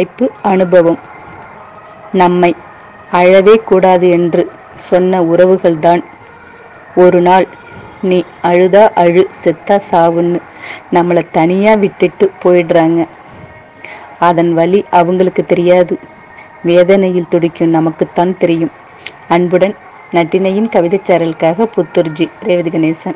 வாய்ப்பு அனுபவம். நம்மை அழவே கூடாது என்று சொன்ன உறவுகள்தான். ஒரு நாள் நீ அழுதா அழு செத்தா சாவுன்னு நம்மளை தனியா விட்டுட்டு போயிடுறாங்க. அதன் வழி அவங்களுக்கு தெரியாது. வேதனையில் துடிக்கும் நமக்குத்தான் தெரியும். அன்புடன் நட்டினையின் கவிதைச் சாரலுக்காக புத்தூர்ஜி ரேவதி கணேசன்.